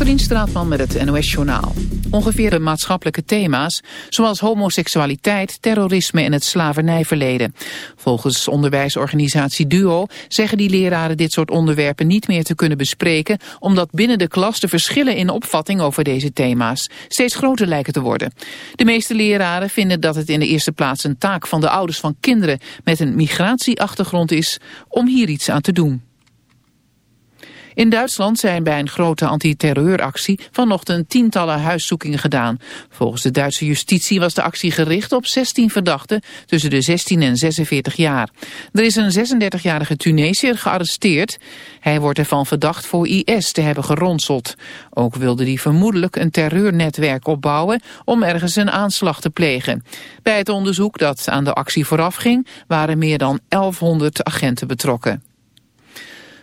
Katrien met het NOS-journaal. Ongeveer de maatschappelijke thema's, zoals homoseksualiteit, terrorisme en het slavernijverleden. Volgens onderwijsorganisatie DUO zeggen die leraren dit soort onderwerpen niet meer te kunnen bespreken, omdat binnen de klas de verschillen in opvatting over deze thema's steeds groter lijken te worden. De meeste leraren vinden dat het in de eerste plaats een taak van de ouders van kinderen met een migratieachtergrond is om hier iets aan te doen. In Duitsland zijn bij een grote antiterreuractie vanochtend tientallen huiszoekingen gedaan. Volgens de Duitse justitie was de actie gericht op 16 verdachten tussen de 16 en 46 jaar. Er is een 36-jarige Tunesiër gearresteerd. Hij wordt ervan verdacht voor IS te hebben geronseld. Ook wilde hij vermoedelijk een terreurnetwerk opbouwen om ergens een aanslag te plegen. Bij het onderzoek dat aan de actie voorafging waren meer dan 1100 agenten betrokken.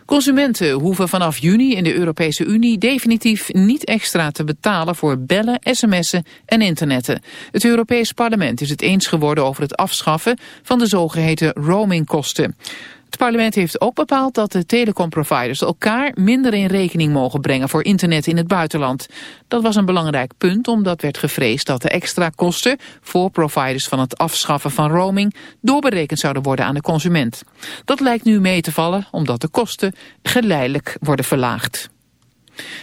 Consumenten hoeven vanaf juni in de Europese Unie definitief niet extra te betalen voor bellen, sms'en en internetten. Het Europees Parlement is het eens geworden over het afschaffen van de zogeheten roamingkosten. Het parlement heeft ook bepaald dat de telecomproviders elkaar minder in rekening mogen brengen voor internet in het buitenland. Dat was een belangrijk punt omdat werd gevreesd dat de extra kosten voor providers van het afschaffen van roaming doorberekend zouden worden aan de consument. Dat lijkt nu mee te vallen omdat de kosten geleidelijk worden verlaagd.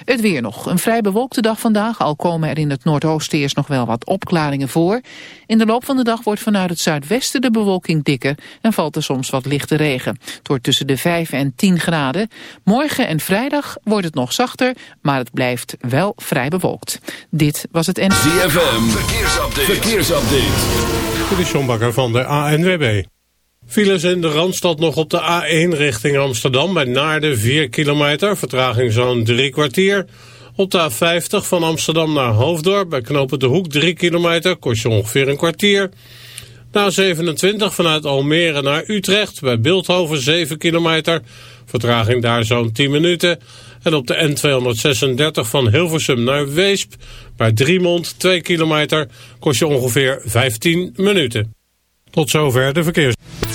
Het weer nog. Een vrij bewolkte dag vandaag, al komen er in het noordoosten eerst nog wel wat opklaringen voor. In de loop van de dag wordt vanuit het zuidwesten de bewolking dikker en valt er soms wat lichte regen. Het wordt tussen de 5 en 10 graden. Morgen en vrijdag wordt het nog zachter, maar het blijft wel vrij bewolkt. Dit was het NZFM. verkeersupdate. verkeersupdate. De Sjombakker van de ANWB. Files in de Randstad nog op de A1 richting Amsterdam bij Naarden 4 kilometer, vertraging zo'n drie kwartier. Op de A50 van Amsterdam naar Hoofddorp bij knopen de Hoek 3 kilometer, kost je ongeveer een kwartier. Na 27 vanuit Almere naar Utrecht bij Beeldhoven 7 kilometer, vertraging daar zo'n 10 minuten. En op de N236 van Hilversum naar Weesp bij Driemond 2 kilometer, kost je ongeveer 15 minuten. Tot zover de verkeers.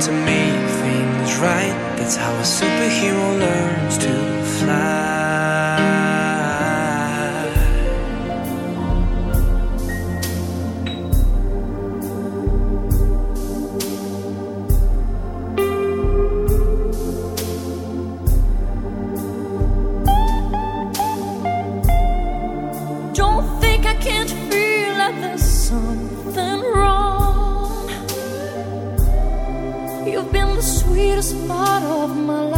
to me. hardest part of my life.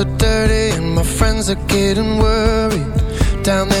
are dirty and my friends are getting worried. Down there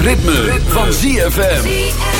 ritme, van ZFM.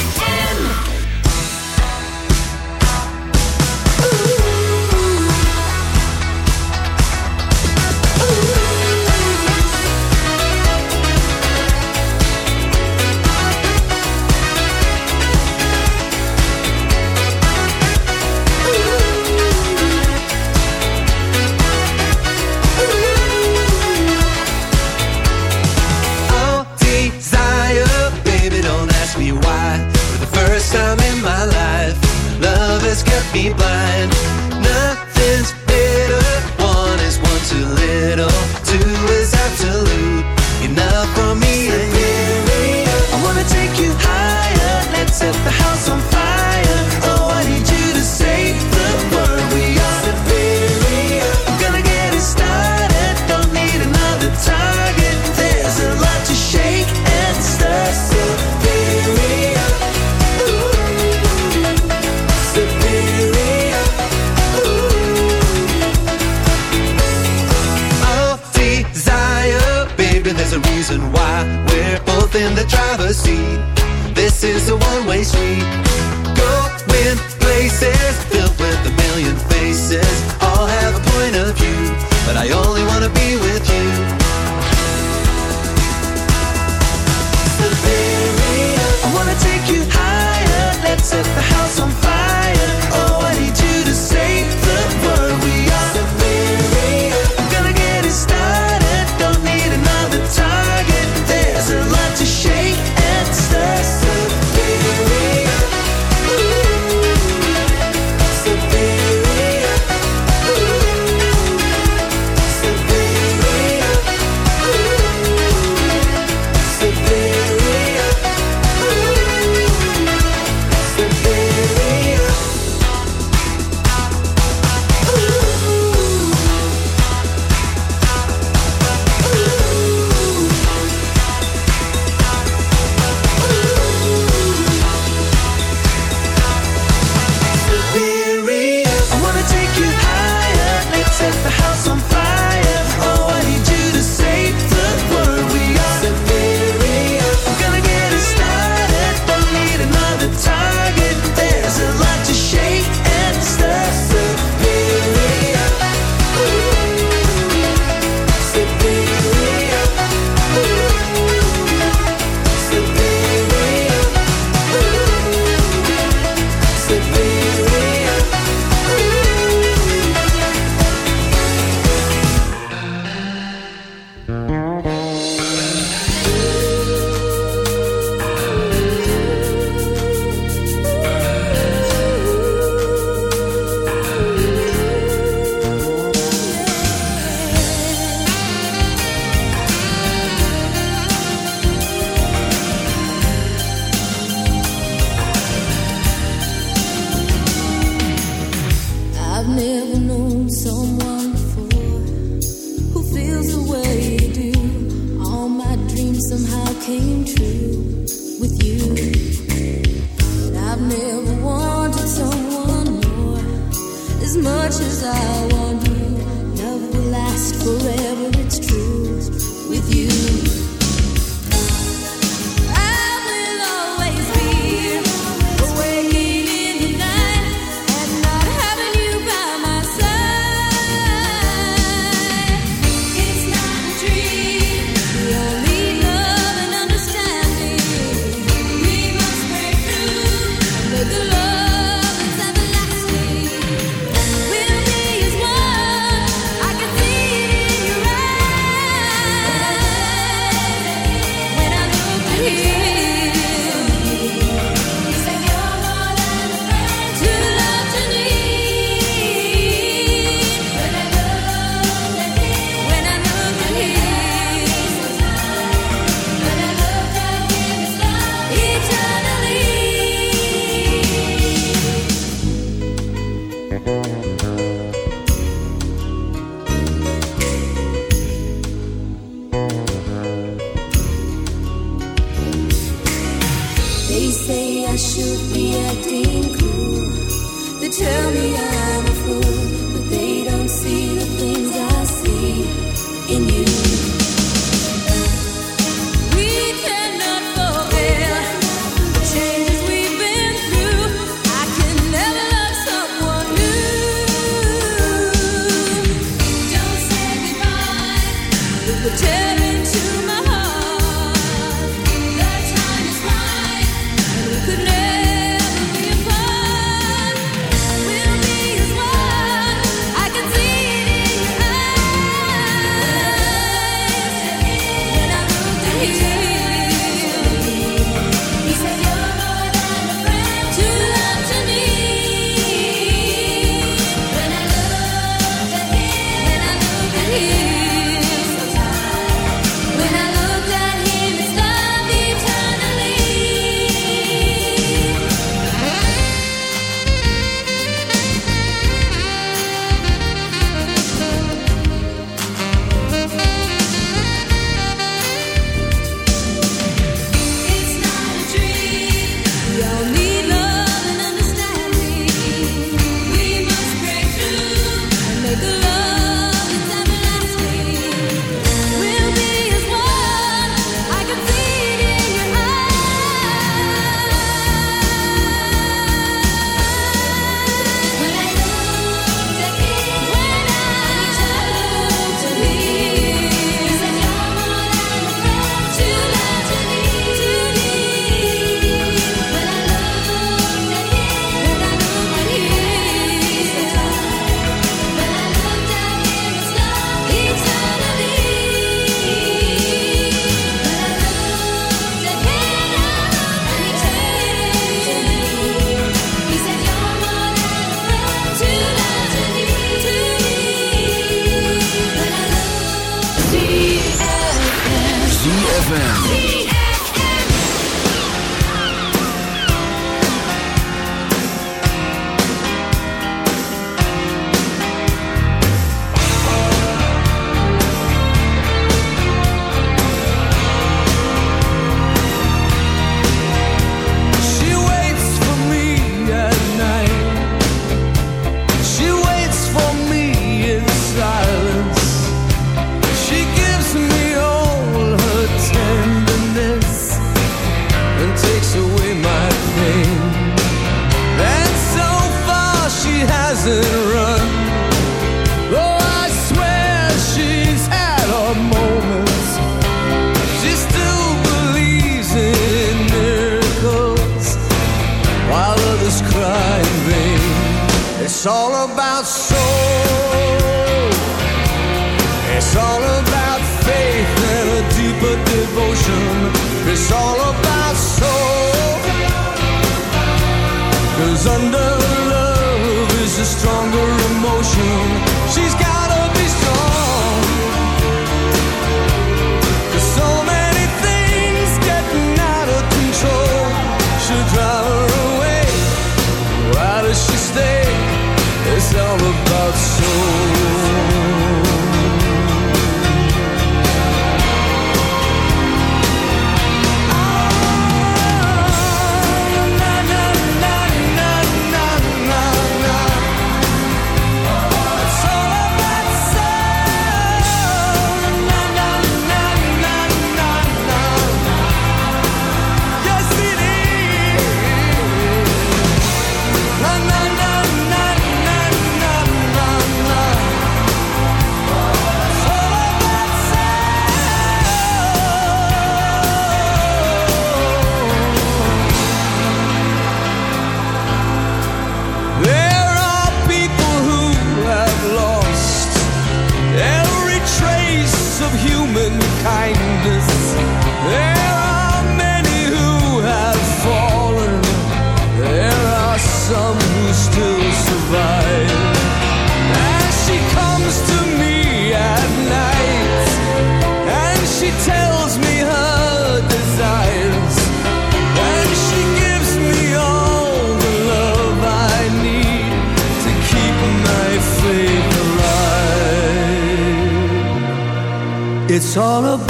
It's all about